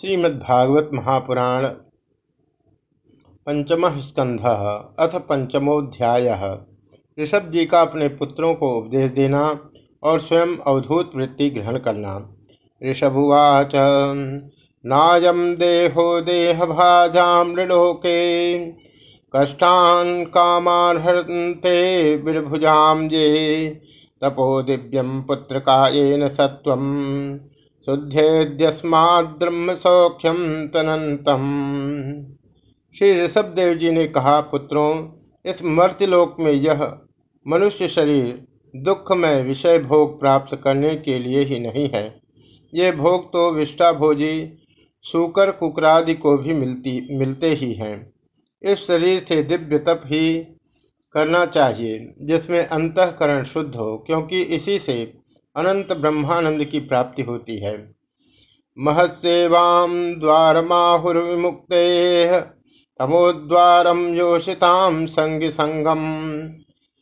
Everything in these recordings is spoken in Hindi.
श्रीमद्भागवत महापुराण पंचम स्कंध अथ पंचमोध्याय ऋषभ जी का अपने पुत्रों को उपदेश देना और स्वयं अवधूत वृत्ति ग्रहण करना। ऋषभुवाच नायम देहो देह भाजामृलोके कष्टान कामार्हन्ते बिरभुजाम ये, तपो दिव्यम पुत्र कायेन सत्वम शुद्धेद्यस्माद्रह्म सौख्यम तनंतम श्री ऋषभ देव जी ने कहा, पुत्रों, इस मर्त्यलोक में यह मनुष्य शरीर दुख में विषय भोग प्राप्त करने के लिए ही नहीं है। ये भोग तो विष्टा भोजी सूकर, कुकरादि को भी मिलती, मिलते ही हैं। इस शरीर से दिव्य तप ही करना चाहिए, जिसमें अंतकरण शुद्ध हो, क्योंकि इसी से अनंत ब्रह्मानंद की प्राप्ति होती है। महत्सेवाम द्वारमाहुर्विमुक्ते तमोद्वारम योषिताम संग संगम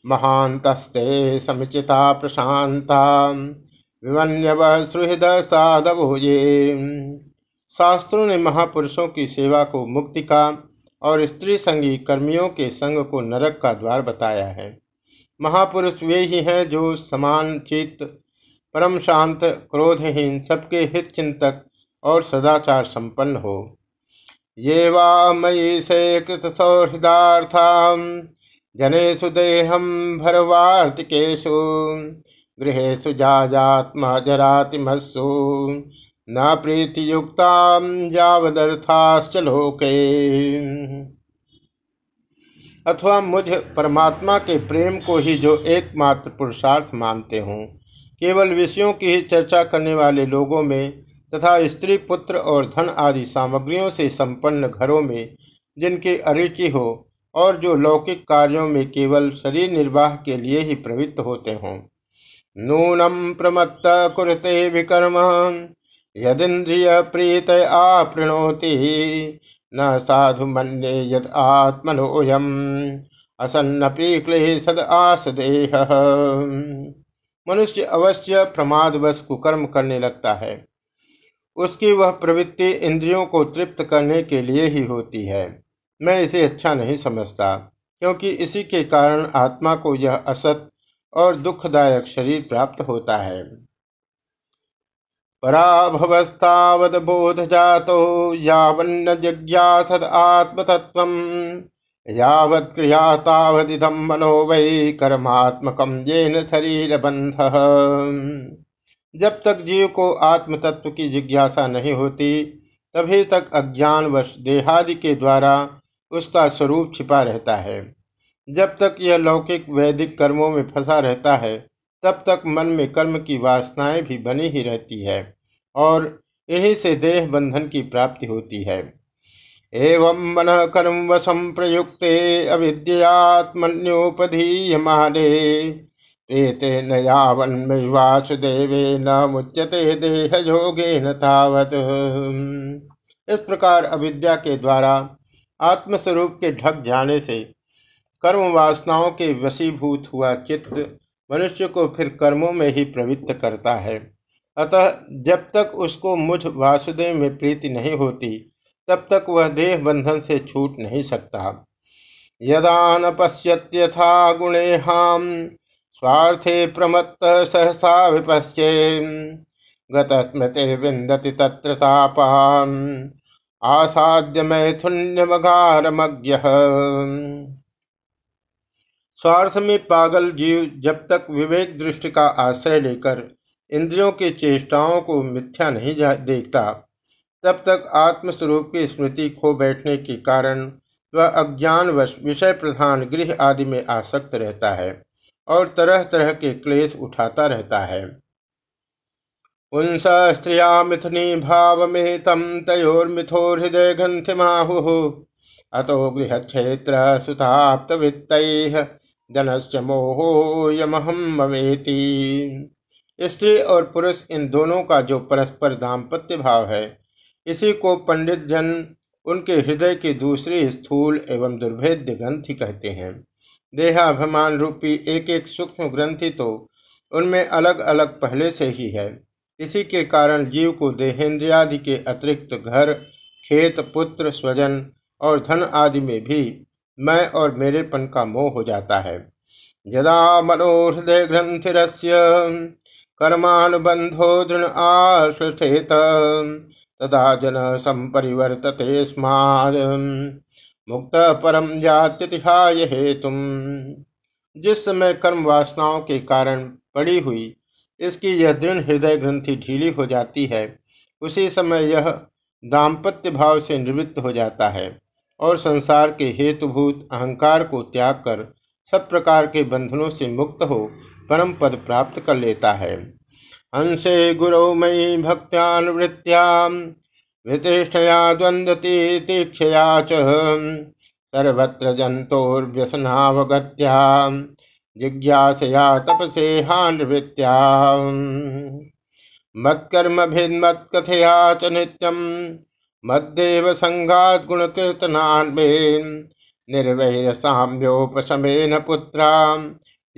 महांतस्ते समुचिता प्रशांता विवन्यव सुहृद साधवो शास्त्रों ने महापुरुषों की सेवा को मुक्ति का और स्त्री संगी कर्मियों के संग को नरक का द्वार बताया है। महापुरुष वे ही हैं जो समान चित्त परम शांत, क्रोधहीन, सबके हित चिंतक और सदाचार संपन्न हो। ये वा से कृत सौहृदार्था जनेशु देहम भरवार्तिकेशु गृहेशु जाजात्मा जरातिमस्सु, न प्रीति युक्ता यावदर्थाश्च लोके। अथवा मुझ परमात्मा के प्रेम को ही जो एकमात्र पुरुषार्थ मानते हों केवल विषयों की ही चर्चा करने वाले लोगों में तथा स्त्री, पुत्र और धन आदि सामग्रियों से संपन्न घरों में जिनकी अरुचि हो और जो लौकिक कार्यों में केवल शरीर निर्वाह के लिए ही प्रवृत्त होते हों। नूनम प्रमत्त कुरते विकर्म यदिंद्रिय प्रीत आपृणोति, न साधु मन्ये यद आत्मनोयम असन्नपी क्लेह सद आस आसदेह। मनुष्य अवश्य प्रमादवश कुकर्म करने लगता है। उसकी वह प्रवृत्ति इंद्रियों को तृप्त करने के लिए ही होती है। मैं इसे अच्छा नहीं समझता, क्योंकि इसी के कारण आत्मा को यह असत और दुखदायक शरीर प्राप्त होता है। पराभवस्तावद बोध जातो यावन्न जिज्ञासद आत्मतत्व यावत् क्रिया तावदिदम मनो वै कर्मात्मकम येन शरीर बंध जब तक जीव को आत्म तत्व की जिज्ञासा नहीं होती, तभी तक अज्ञान वश देहादि के द्वारा उसका स्वरूप छिपा रहता है। जब तक यह लौकिक वैदिक कर्मों में फंसा रहता है, तब तक मन में कर्म की वासनाएँ भी बनी ही रहती है और इन्हीं से देह बंधन की प्राप्ति होती है। एवं मन कर्म वशम प्रयुक्ते अविद्यात्मन्योपधीयमाने। प्रेते न यावन्मयि वासुदेवे न मुच्यते देह योगे न तावत। इस प्रकार अविद्या के द्वारा आत्मस्वरूप के ढक जाने से कर्म वासनाओं के वशीभूत हुआ चित्त मनुष्य को फिर कर्मों में ही प्रवृत्त करता है। अतः जब तक उसको मुझ वासुदेव में प्रीति नहीं होती तब तक वह देह बंधन से छूट नहीं सकता। यदा न गुणे हाम, स्वार्थे प्रमत्त सहसा विपश्ये गतस्मृतिर्विंदति तत्र तापान आसाद्य मैथुन्यमगारमज्ञ स्वार्थ में पागल जीव जब तक विवेक दृष्टि का आश्रय लेकर इंद्रियों की चेष्टाओं को मिथ्या नहीं देखता तब तक आत्मस्वरूप की स्मृति खो बैठने के कारण वह अज्ञानवश विषय प्रधान गृह आदि में आसक्त रहता है और तरह तरह के क्लेश उठाता रहता है। स्त्रिया मिथुनी भाव में तम तयोर्मिथो हृदय ग्रंथि माहु अतो गृह क्षेत्र सुताप्त वित्त जनस्य मोहो यमहम स्त्री और पुरुष इन दोनों का जो परस्पर दाम्पत्य भाव है इसी को पंडित जन उनके हृदय की दूसरी स्थूल एवं दुर्भेद्य ग्रंथि कहते हैं। देहाभिमान रूपी एक एक सूक्ष्म ग्रंथि तो उनमें अलग अलग पहले से ही है। इसी के कारण जीव को देहेंद्रियादि के अतिरिक्त घर, खेत, पुत्र, स्वजन और धन आदि में भी मैं और मेरेपन का मोह हो जाता है। यदा मनोहृदय ग्रंथिरस्य कर्मानुबंधो दृढ़ आश्रथेत तदा जन संपरिवर्तते स्मार। मुक्त परम जात्यतिहाय हेतु। जिस समय कर्म वासनाओं के कारण पड़ी हुई, इसकी यह दृढ़ हृदय ग्रंथि ढीली हो जाती है, उसी समय यह दाम्पत्य भाव से निवृत्त हो जाता है और संसार के हेतुभूत अहंकार को त्याग कर सब प्रकार के बंधनों से मुक्त हो परम पद प्राप्त कर लेता है। हंसे गुरु मयि भक्त्यानुवृत्त्या वितिष्ठया द्वंद्वती तीक्षया च सर्वत्र जंतोर्व्यसनावगत्या जिज्ञासया तपसे हानिवृत्त्या मत्कर्म भिन्मत्कथया च नित्यम, मद्देव संघात गुण कीर्तनान्मे निर्वैर पुत्रा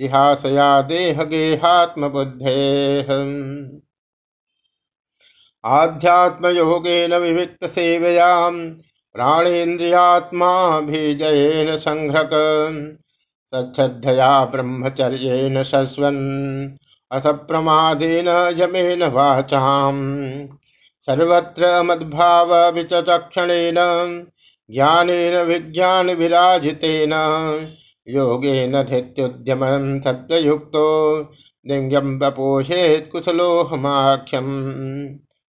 इहासया देह गेहात्म बुद्धे आध्यात्मयोगेन विविक्त सेवया प्राणेन्द्रियात्मा बीजयेन संघ्रक सच्छया ब्रह्मचर्येण शस्वन् असप्रमादेन यमेन वाचाम्। सर्वत्र मद्भाव विचक्षणेन ज्ञानेन विज्ञान विराजितेन योगेन धृत्युद्यम सत्युक्तो लिंगम बपोषेत कुशलोहमाख्यम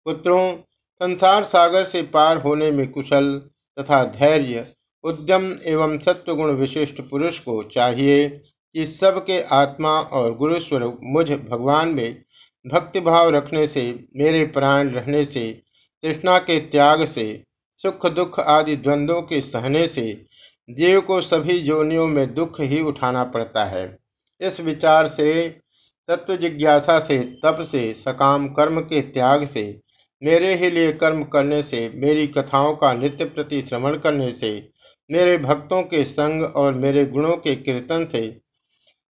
पुत्रों, संसार सागर से पार होने में कुशल तथा धैर्य, उद्यम एवं सत्वगुण विशिष्ट पुरुष को चाहिए कि सबके आत्मा और गुरु स्वरूप मुझ भगवान में भक्तिभाव रखने से, मेरे प्राण रहने से, तृष्णा के त्याग से, सुख दुख आदि द्वंद्वों के सहने से जीव को सभी जोनियों में दुख ही उठाना पड़ता है। इस विचार से, तत्व जिज्ञासा से, तप से, सकाम कर्म के त्याग से, मेरे ही लिए कर्म करने से, मेरी कथाओं का नित्य प्रति श्रवण करने से, मेरे भक्तों के संग और मेरे गुणों के कीर्तन से,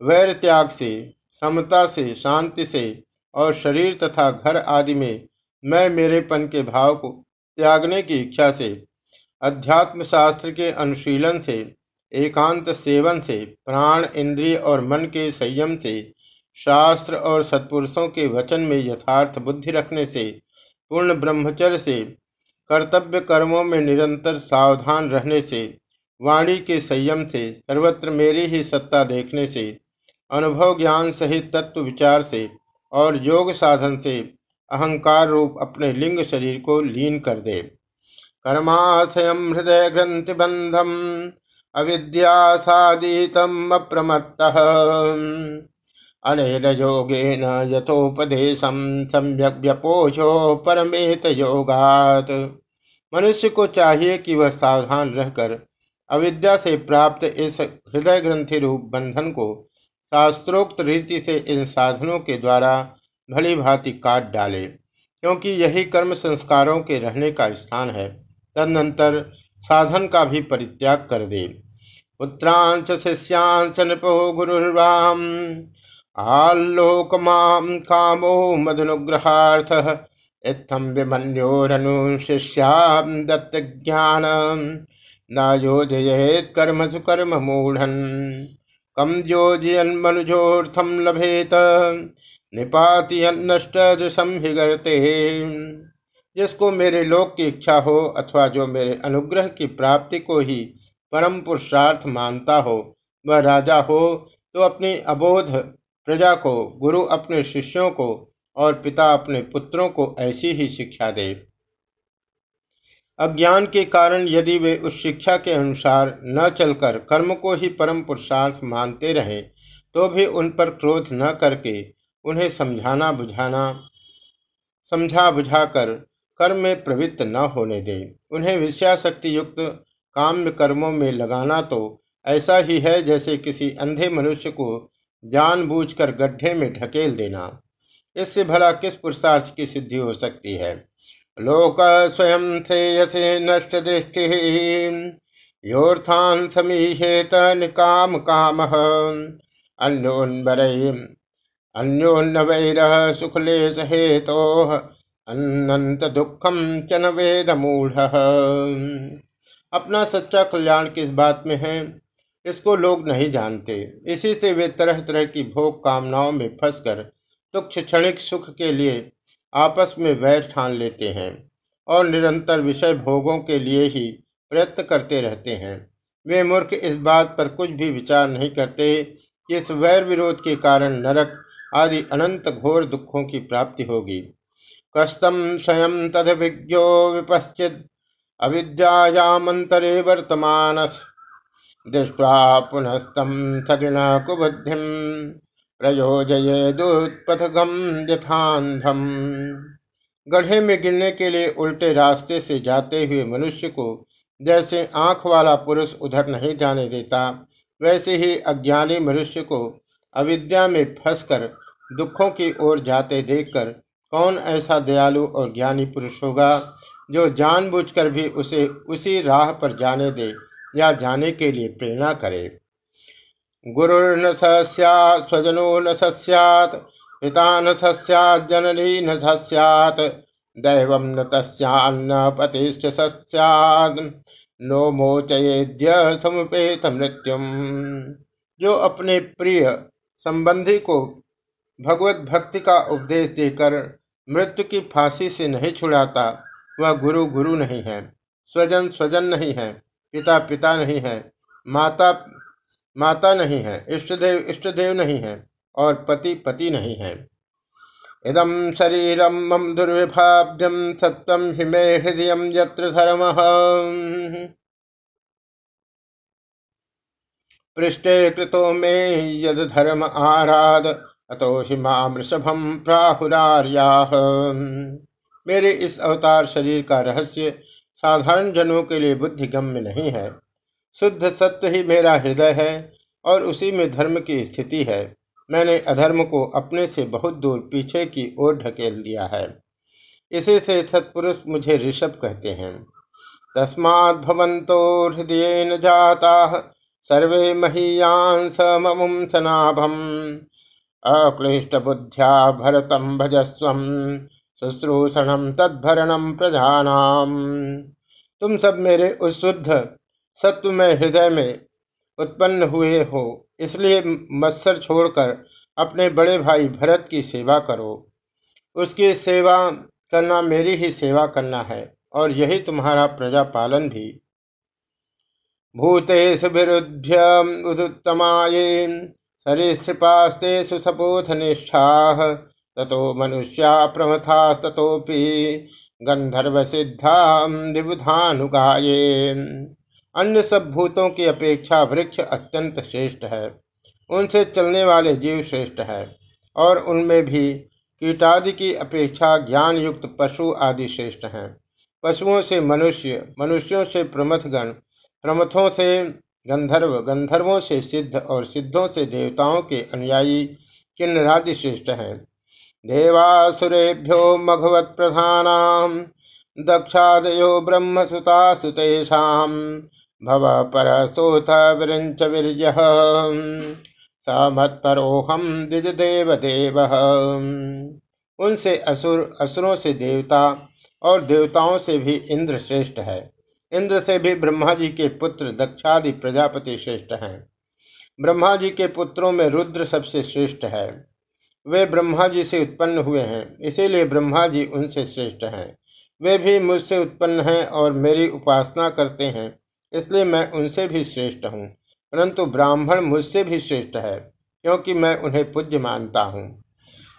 वैर त्याग से, समता से, शांति से और शरीर तथा घर आदि में मैं मेरेपन के भाव को त्यागने की इच्छा से अध्यात्म शास्त्र के अनुशीलन से, एकांत सेवन से, प्राण, इंद्रिय और मन के संयम से, शास्त्र और सत्पुरुषों के वचन में यथार्थ बुद्धि रखने से, पूर्ण ब्रह्मचर्य से, कर्तव्य कर्मों में निरंतर सावधान रहने से, वाणी के संयम से, सर्वत्र मेरी ही सत्ता देखने से, अनुभव ज्ञान सहित तत्व विचार से और योग साधन से, अहंकार रूप अपने लिंग शरीर को लीन कर दे। कर्माशयम हृदय ग्रंथि बंधम अविद्या सादितम अप्रमत्त। अनेन योगेन यथोपदेशम सम्यक व्यपोषो परमेत योगात मनुष्य को चाहिए कि वह सावधान रहकर अविद्या से प्राप्त इस हृदय ग्रंथि रूप बंधन को शास्त्रोक्त रीति से इन साधनों के द्वारा भली भांति काट डाले, क्योंकि यही कर्म संस्कारों के रहने का स्थान है। तदनंतर साधन का भी परित्याग कर दे। पुत्रांश शिष्यांश नृपो गुरुर्वाम आलोक माम कामो मदनुग्रहार्थ इत्थम विमन्योरनु शिष्याम दत्त ज्ञान न योजयेत कर्म सुकर्म मूढ़न। कम योजयन मनुजोर्थम लभेत। निपाति नष्ट संहिगरते। जिसको मेरे लोक की इच्छा हो अथवा जो मेरे अनुग्रह की प्राप्ति को ही परम पुरुषार्थ मानता हो, वह राजा हो तो अपनी अबोध प्रजा को, गुरु अपने शिष्यों को और पिता अपने पुत्रों को ऐसी ही शिक्षा दे। अज्ञान के कारण यदि वे उस शिक्षा के अनुसार न चलकर कर्म को ही परम पुरुषार्थ मानते रहे तो भी उन पर क्रोध न करके उन्हें समझाना बुझाना समझा बुझाकर कर्म में प्रवृत्त न होने दे। उन्हें विषयाशक्ति युक्त काम्य कर्मों में लगाना तो ऐसा ही है जैसे किसी अंधे मनुष्य को जानबूझकर गड्ढे में ढकेल देना। इससे भला किस पुरुषार्थ की सिद्धि हो सकती है? लोक स्वयं श्रेयसे नष्ट दृष्टि। योर्थान समीहेत निकाम काम। अन्योन्वर अन्योन्न वैर सुखलेश हेतो अनंत दुखम च न वेद मूढ़ अपना सच्चा कल्याण किस बात में है, इसको लोग नहीं जानते। इसी से वे तरह तरह की भोग कामनाओं में फंसकर तुक्ष क्षणिक सुख के लिए आपस में वैर ठान लेते हैं और निरंतर विषय भोगों के लिए ही प्रयत्न करते रहते हैं। वे मूर्ख इस बात पर कुछ भी विचार नहीं करते कि इस वैर विरोध के कारण नरक आदि अनंत घोर दुखों की प्राप्ति होगी। कस्तम स्वयं तदभिज्ञो विपश्चित। अविद्यामंतरे वर्तमान दृष्ट्वा पुनस्तम सगृण कुबुद्धि प्रयोजयेदुत्पथगम यथान्धम गढ़े में गिरने के लिए उल्टे रास्ते से जाते हुए मनुष्य को जैसे आँख वाला पुरुष उधर नहीं जाने देता, वैसे ही अज्ञानी मनुष्य को अविद्या में फंसकर दुखों की ओर जाते देखकर कौन ऐसा दयालु और ज्ञानी पुरुष होगा, जो जानबूझकर भी उसे उसी राह पर जाने दे या जाने के लिए प्रेरणा करे? गुरुर्न सैत् स्वजनो न सैत् पिता न सैत् जननी न सैत् दैव न तस्यान्न पतिश्च सस्यात्, नो मोचयेद्य समुपेत मृत्युम। जो अपने प्रिय संबंधी को भगवत भक्ति का उपदेश देकर मृत्यु की फांसी से नहीं छुड़ाता, वह गुरु गुरु नहीं है, स्वजन स्वजन नहीं है, पिता पिता नहीं है, माता माता नहीं है, इष्टदेव इष्टदेव नहीं है और पति पति नहीं है। इदम शरीरम मम दुर्विभाव्यम सत्वम हिमे हृदय यत्र धर्म। पृष्ठे कृतो मे यद धर्म आराध। अतो हिमामृषभम प्राहुरार्या। मेरे इस अवतार शरीर का रहस्य साधारण जनों के लिए बुद्धि गम्य नहीं है। शुद्ध सत्य ही मेरा हृदय है और उसी में धर्म की स्थिति है। मैंने अधर्म को अपने से बहुत दूर पीछे की ओर ढकेल दिया है। इसी से सत्पुरुष मुझे ऋषभ कहते हैं। तस्मात् हृदय न जाता, सर्वे महीयांस ममुम सनाभम। अक्लिष्ट बुद्ध्या भरतम भजस्व शुश्रूषणम तद्भरणम प्रजानाम तुम सब मेरे उस शुद्ध सत्व में हृदय में उत्पन्न हुए हो, इसलिए मत्सर छोड़कर अपने बड़े भाई भरत की सेवा करो। उसकी सेवा करना मेरी ही सेवा करना है, और यही तुम्हारा प्रजा पालन भी। भूतेषु विरुद्ध उदुत्तमाये सरीसृपास्ते सुसपोथ निष्ठा ततो मनुष्या प्रमथास्तोपि गंधर्व सिद्धा विबुधानुगाये अन्य सब भूतों की अपेक्षा वृक्ष अत्यंत श्रेष्ठ है। उनसे चलने वाले जीव श्रेष्ठ है। और उनमें भी कीटादि की अपेक्षा ज्ञान युक्त पशु आदि श्रेष्ठ हैं। पशुओं से मनुष्य, मनुष्यों से प्रमथगण, प्रमथों से गंधर्व गंधर्वों से सिद्ध और सिद्धों से देवताओं के अनुयायी किन्नरादि श्रेष्ठ हैं। देवासुरेभ्यो मघवत प्रधानाम, दक्षादयो ब्रह्म सुता सुतेषाम, भव पर सोथ विरंच वीर्य। स मत्परोहम द्विज देव देव उनसे असुर असुरों से देवता और देवताओं से भी इंद्र श्रेष्ठ है। इंद्र से भी ब्रह्मा जी के पुत्र दक्षादि प्रजापति श्रेष्ठ हैं। ब्रह्मा जी के पुत्रों में रुद्र सबसे श्रेष्ठ है। वे ब्रह्मा जी से उत्पन्न हुए हैं, इसीलिए ब्रह्मा जी उनसे श्रेष्ठ हैं। वे भी मुझसे उत्पन्न हैं और मेरी उपासना करते हैं, इसलिए मैं उनसे भी श्रेष्ठ हूँ। परंतु ब्राह्मण मुझसे भी श्रेष्ठ है, क्योंकि मैं उन्हें पूज्य मानता हूँ।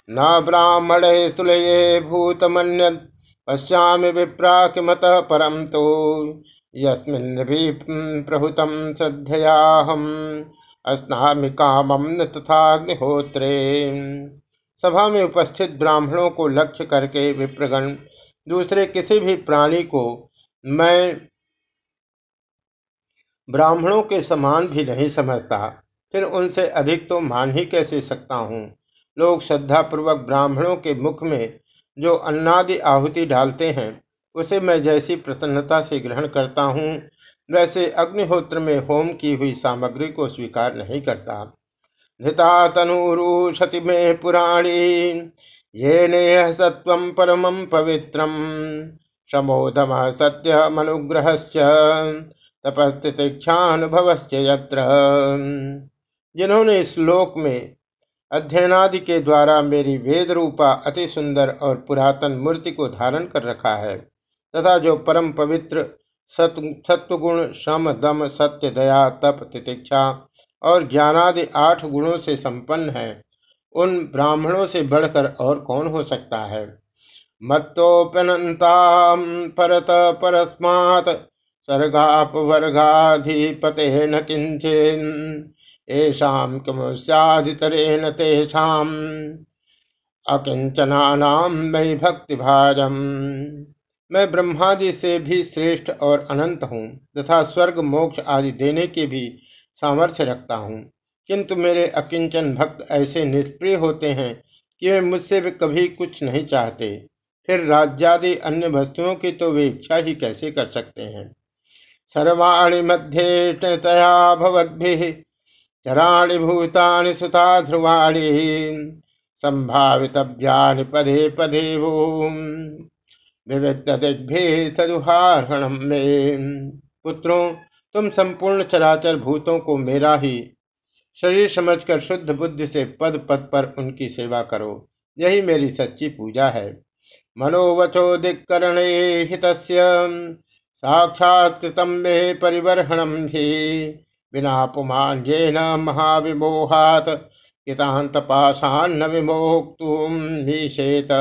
न ब्राह्मण तुलये भूतमन्य पश्यामि विप्रा किमत परम तो भी प्रहुतम श्रद्धयाहम। अस्नामि कामम न तथाग्निहोत्रे सभा में उपस्थित ब्राह्मणों को लक्ष्य करके विप्रगण, दूसरे किसी भी प्राणी को मैं ब्राह्मणों के समान भी नहीं समझता, फिर उनसे अधिक तो मान ही कैसे सकता हूँ? लोग श्रद्धापूर्वक ब्राह्मणों के मुख में जो अन्नादि आहुति डालते हैं, उसे मैं जैसी प्रसन्नता से ग्रहण करता हूँ, वैसे अग्निहोत्र में होम की हुई सामग्री को स्वीकार नहीं करता। धृता तनूरुशति मे पुराणी ये नेह सत्वं परमं पवित्रम् समोदम सत्यमनुग्रह तपस्तिक्षानुभवश्च यत्र। जिन्होंने इस श्लोक में अध्ययनादि के द्वारा मेरी वेद रूपा अति सुंदर और पुरातन मूर्ति को धारण कर रखा है, तथा जो परम पवित्र सत्वगुण, सम, दम, सत्य, दया, तप, तितिक्षा और ज्ञानादि आठ गुणों से संपन्न है, उन ब्राह्मणों से बढ़कर और कौन हो सकता है? मत्तोप्यनता परत परस्मात् सर्गापवर्गाधिपते न किंचन येषां किमुस्यादितरेण तेषाम् मैं ब्रह्मादि से भी श्रेष्ठ और अनंत हूँ, तथा स्वर्ग, मोक्ष आदि देने के भी सामर्थ्य रखता हूँ। किंतु मेरे अकिंचन भक्त ऐसे निष्प्रिय होते हैं कि वे मुझसे भी कभी कुछ नहीं चाहते। फिर राज्यादि अन्य वस्तुओं की तो वे इच्छा ही कैसे कर सकते हैं? सर्वाणी मध्य तया भवद्भि चराणि भूतानि सुता ध्रुवाणि, संभावितव्यानि पदे पदे भूम विविध तदुहारणम में। पुत्रों, तुम संपूर्ण चराचर भूतों को मेरा ही शरीर समझकर शुद्ध बुद्धि से पद पद पर उनकी सेवा करो। यही मेरी सच्ची पूजा है। मनोवचो दिक्करण हित साक्षात्कृतम में परिवर्हणम ही। बिना पुमान्येन महाविमोहात कितांत पाषान्न विमोक्तुम निषेत।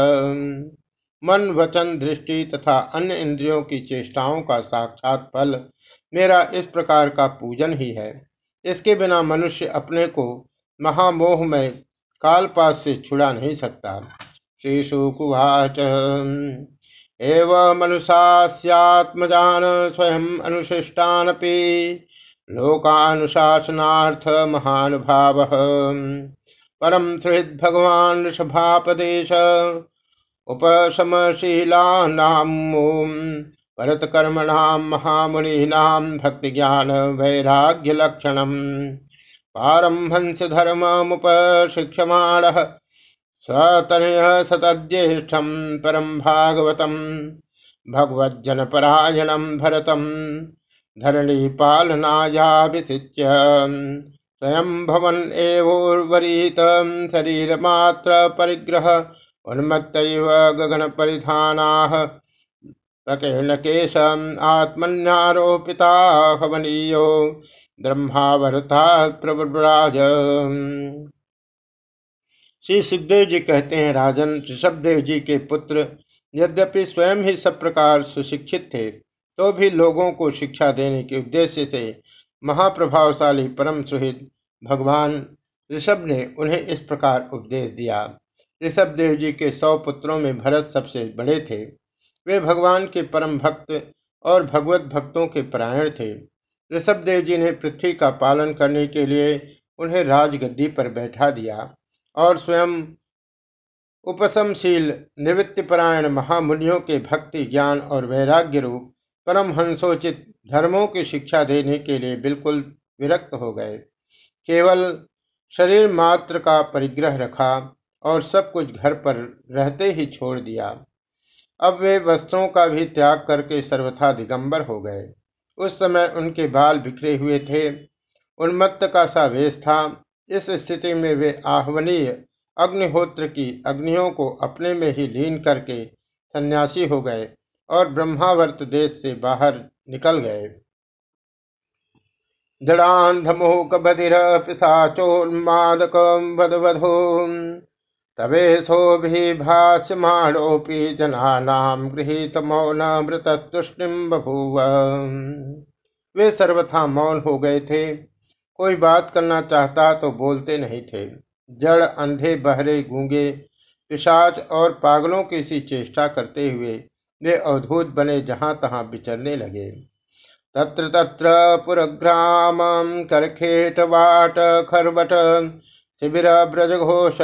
मन वचन दृष्टि तथा अन्य इंद्रियों की चेष्टाओं का साक्षात फल मेरा इस प्रकार का पूजन ही है। इसके बिना मनुष्य अपने को महामोह में कालपास से छुड़ा नहीं सकता। श्री शुकुवाच एवं मनुष्यात्मजान स्वयं अनुशिष्टानपि लोकानुशासनार्थ महानुभाव परम सुहृद भगवान ऋषभापदेश उपशमशीलानाम भरत कर्मणाम महामुनीनाम भक्ति ज्ञान वैराग्य लक्षणम पारंभंस धर्ममुपशिक्षमाण स्वतनय सतज्येष्ठम परम भागवतम भगवज्जनपरायणम भरतम। धरणी पालनायाभिषिच्य स्वयं भवन एवोर्वरीत शरीर मात्र परिग्रह उन्मत्त गगन परिधाना प्रकीर्ण केश आत्मन्यारोपिता हवनीयो ब्रह्मावरता प्रव्राज श्री सुखदेव जी कहते हैं, राजन ऋषभदेव जी के पुत्र, यद्यपि स्वयं ही सब प्रकार सुशिक्षित थे तो भी लोगों को शिक्षा देने के उद्देश्य से महाप्रभावशाली परम सुहित भगवान ऋषभ ने उन्हें इस प्रकार उपदेश दिया। ऋषभ देव जी के सौ पुत्रों में भरत सबसे बड़े थे। वे भगवान के परम भक्त और भगवत भक्तों के परायण थे। ऋषभ देव जी ने पृथ्वी का पालन करने के लिए उन्हें राजगद्दी पर बैठा दिया और स्वयं उपशमशील निवृत्तिपरायण महामुनियों के भक्ति ज्ञान और वैराग्य रूप परम हंसोचित धर्मों की शिक्षा देने के लिए बिल्कुल विरक्त हो गए। केवल शरीर मात्र का परिग्रह रखा और सब कुछ घर पर रहते ही छोड़ दिया। अब वे वस्त्रों का भी त्याग करके सर्वथा दिगंबर हो गए। उस समय उनके बाल बिखरे हुए थे। उन्मत्त का सा वेश था। इस स्थिति में वे आह्वनीय अग्निहोत्र की अग्नियों को अपने में ही लीन करके सन्यासी हो गए। और ब्रह्मावर्त देश से बाहर निकल गए। दृढ़ांधमोक बधिर पिशाचोन्मादक तवेशोभिभाष्यमाणोऽपि जनानां गृहीत मौन मृतस्तुष्टिम बभूव। वे सर्वथा मौन हो गए थे। कोई बात करना चाहता तो बोलते नहीं थे। जड़ अंधे बहरे गूँगे, पिशाच और पागलों की सी चेष्टा करते हुए वे अवधूत बने जहाँ तहां विचरने लगे। तत्र तत्र पुरग्राम करखेट वाट खरबट शिविर ब्रजघोष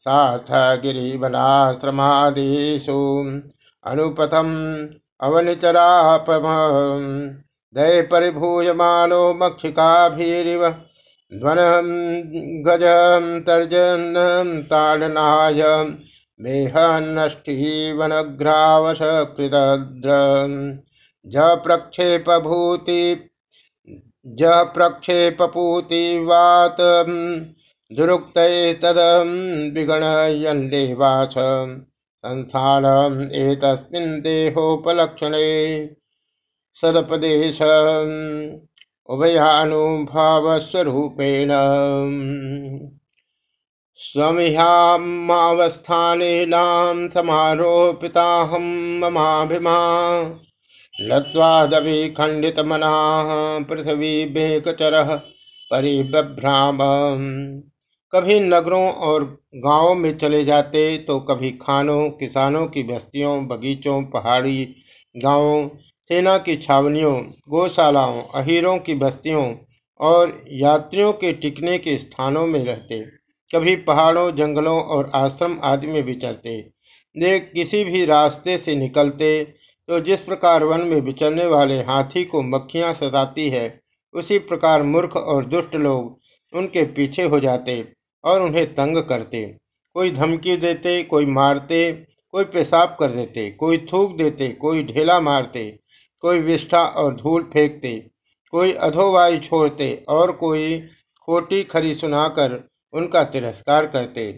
साथ गिरिवनाश्रमादिषु अनुपथम अवनिचरापम, दय परिभूयमानो मक्षिकाभिरिव ध्वन गज तर्जन ताड़नाय मेहनष्टीवनग्रावश कृतद्र ज प्रक्षेपभूति ज प्रक्षेपपूतिवात दुरुक्तैस्तदं विगणयन्देवाच संस्थानम् एतस्मिन् देहोपलक्षणे सदपदेश उभयानुभावस्वरूपेण। स्वमिहामावस्थानेनां समारोपिताहं ममाभिमा। लत्वादविखण्डितमनाः पृथ्वी बेकचरः परिभ्राम कभी नगरों और गाँवों में चले जाते तो कभी खानों, किसानों की बस्तियों, बगीचों, पहाड़ी गाँवों, सेना की छावनियों, गौशालाओं, अहीरों की बस्तियों और यात्रियों के टिकने के स्थानों में रहते। कभी पहाड़ों, जंगलों और आश्रम आदि में विचरते। वे किसी भी रास्ते से निकलते तो जिस प्रकार वन में विचरने वाले हाथी को मक्खियाँ सताती है, उसी प्रकार मूर्ख और दुष्ट लोग उनके पीछे हो जाते और उन्हें तंग करते। कोई धमकी देते, कोई मारते, कोई पेशाब कर देते, कोई थूक देते, कोई ढेला मारते, कोई विष्ठा और धूल फेंकते, कोई अधोवायु छोड़ते और कोई खोटी खरी सुनाकर उनका तिरस्कार करते,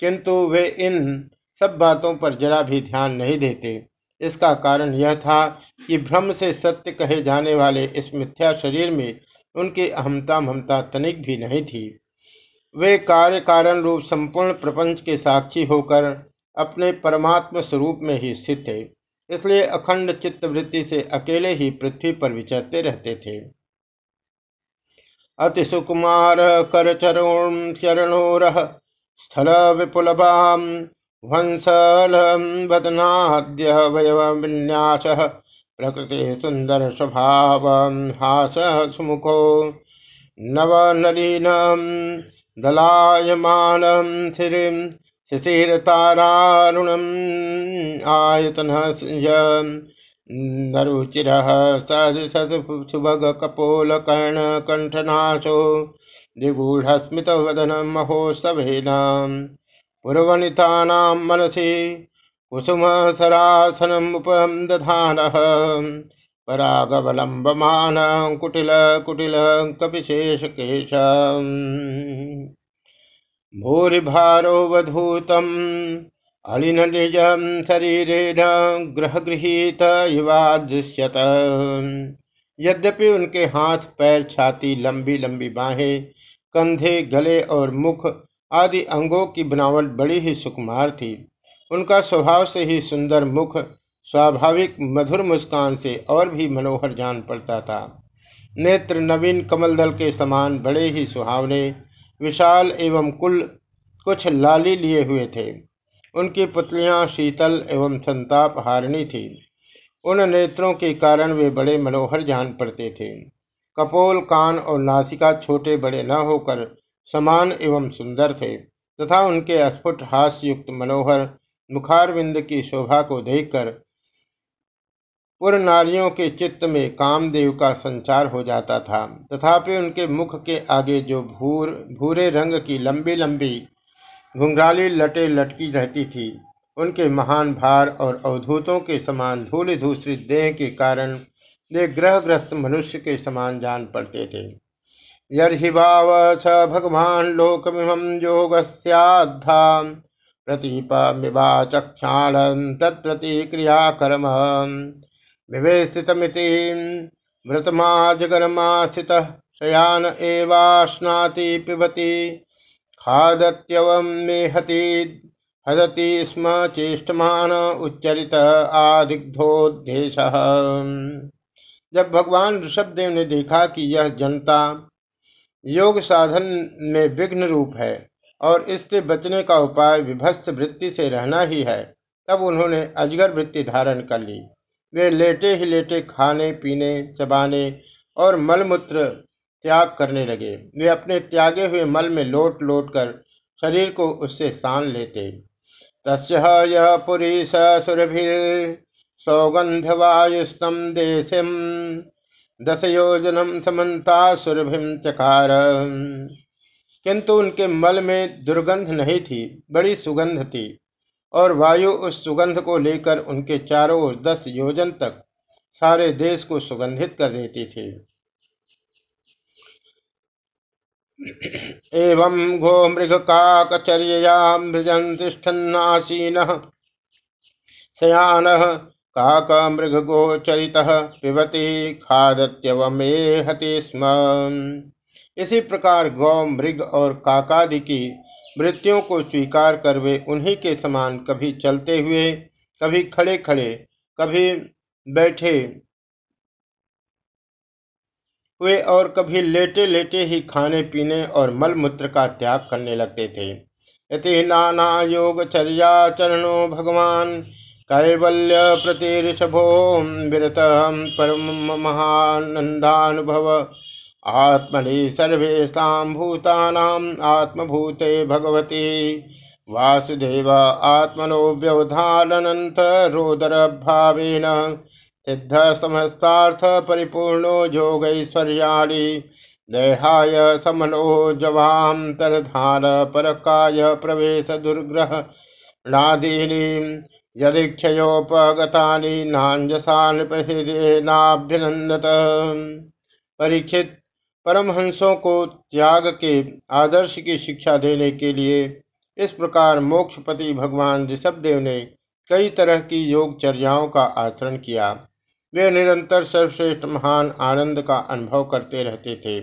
किंतु वे इन सब बातों पर जरा भी ध्यान नहीं देते। इसका कारण यह था कि भ्रम से सत्य कहे जाने वाले इस मिथ्या शरीर में उनकी अहमता ममता तनिक भी नहीं थी। वे कार्य कारण रूप संपूर्ण प्रपंच के साक्षी होकर अपने परमात्म स्वरूप में ही स्थित थे, इसलिए अखंड चित्तवृत्ति से अकेले ही पृथ्वी पर विचरते रहते थे। अति सुकुमार कर चरण चरणोरह स्थल विपुलभाम वंसल वदनाद्य वयव प्रकृति सुंदर स्वभाव हास सुमुखो। नवनलीन दलायमानं शिरिं शिशिरतारारुणम् आयतनः नरुचिरः सदसदसुभगकपोलकर्णकण्ठनाशो द्विगूढस्मितवदनं महोत्सवेन। पुरवनितानां मनसि कुसुमसरासनमुपदधानः परागवलम्बमान कुटिल कुटिल कपिशेषकेश भूरिभारोवधूतम् अलिननिजं शरीरेण ग्रहगृहीत इवादृश्यत यद्यपि उनके हाथ पैर छाती लंबी लंबी बाहें, कंधे, गले और मुख आदि अंगों की बनावट बड़ी ही सुकुमार थी। उनका स्वभाव से ही सुंदर मुख, स्वाभाविक मधुर मुस्कान से और भी मनोहर जान पड़ता था। नेत्र नवीन कमल दल के समान बड़े ही सुहावने, विशाल एवं कुल कुछ लाली लिए हुए थे। उनकी पुतलियाँ शीतल एवं संताप हारिणी थी। उन नेत्रों के कारण वे बड़े मनोहर जान पड़ते थे। कपोल, कान और नासिका छोटे बड़े न होकर समान एवं सुंदर थे तथा उनके अस्फुट हास्युक्त मनोहर मुखारविंद की शोभा को देखकर पुर नारियों के चित्त में कामदेव का संचार हो जाता था। तथापि उनके मुख के आगे जो भूर, भूरे रंग की लंबी लंबी घुंघराली लटे लटकी रहती थी। उनके महान भार और अवधूतों के समान धूल धूसरित देह के कारण वे ग्रहग्रस्त मनुष्य के समान जान पड़ते थे। यर्हि भाव स भगवान लोकमिम योगस्याद्धा प्रतीपमिवाचक्षाण तत्प्रतिक्रियाकर्म विवेशितमिति मृतमाजगरमास्थितः शयान एवाश्नाति पिबति खादत्यवं मेहति हदति स्म चेष्टमान उच्चरित आदिग्धोदेश जब भगवान ऋषभदेव ने देखा कि यह जनता योग साधन में विघ्न रूप है और इससे बचने का उपाय विभस्त वृत्ति से रहना ही है, तब उन्होंने अजगर वृत्ति धारण कर ली। वे लेटे ही लेटे खाने, पीने, चबाने और मलमूत्र त्याग करने लगे। वे अपने त्यागे हुए मल में लोट लोट कर शरीर को उससे सान लेते। तस्य पुरी सौगंध वायुस्तम देशम दस योजनम समन्ता सुरभिम चकार। किंतु उनके मल में दुर्गंध नहीं थी, बड़ी सुगंध थी, और वायु उस सुगंध को लेकर उनके चारों ओर दस योजन तक सारे देश को सुगंधित कर देती थी। एवं गो मृग काकचर्या मृजन तिष्ठन्नासीन। सयान काक मृग गोचरित पिबती खादत्यवमेहति स्म। इसी प्रकार गौ मृग और काकादि की मृत्युओं को स्वीकार कर वे उन्हीं के समान कभी चलते हुए, कभी खड़े खड़े, कभी बैठे हुए और कभी लेटे लेटे ही खाने पीने और मल मूत्र का त्याग करने लगते थे। यति नाना चर्या चरणो भगवान, कैवल्य प्रतिषभो विरत परम महानंदानुभव आत्मनि सर्वेशा भूतानाम आत्मभूते भगवती। वासुदेव आत्मनो व्यवधानंत रोदर भावेन सिद्ध समस्तार्थ परिपूर्णो योगैश्वर्याणि, देहाय समनो जवान्तरधान परकाय प्रवेश दुर्ग्रह नादीनी, यदीक्षयोपगतानि नाञ्जसा नृपहृदेनाभ्यनन्दत परीक्षित परमहंसों को त्याग के आदर्श की शिक्षा देने के लिए इस प्रकार मोक्षपति भगवान ऋषभदेव ने कई तरह की योग चर्याओं का आचरण किया। वे निरंतर सर्वश्रेष्ठ महान आनंद का अनुभव करते रहते थे।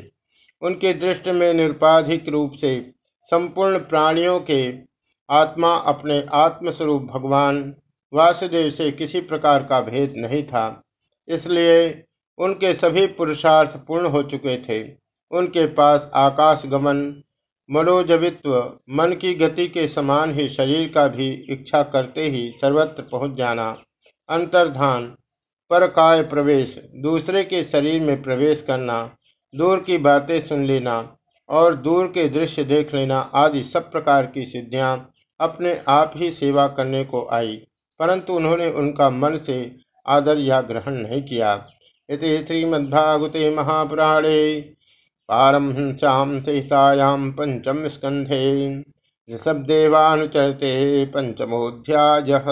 उनकी दृष्टि में निरुपाधिक रूप से संपूर्ण प्राणियों के आत्मा अपने आत्मस्वरूप भगवान वासुदेव से किसी प्रकार का भेद नहीं था। इसलिए उनके सभी पुरुषार्थ पूर्ण हो चुके थे। उनके पास आकाश गमन मनोजवित्व, मन की गति के समान ही शरीर का भी इच्छा करते ही सर्वत्र पहुँच जाना, अंतर्धान पर काय प्रवेश, दूसरे के शरीर में प्रवेश करना, दूर की बातें सुन लेना और दूर के दृश्य देख लेना आदि सब प्रकार की सिद्धियाँ अपने आप ही सेवा करने को आई, परंतु उन्होंने उनका मन से आदर या ग्रहण नहीं किया। इति श्रीमद्भागवते महापुराणे पारमहंस्यां सहितायां पञ्चम स्कन्धे ऋषभदेवानुचरते पञ्चमोऽध्यायः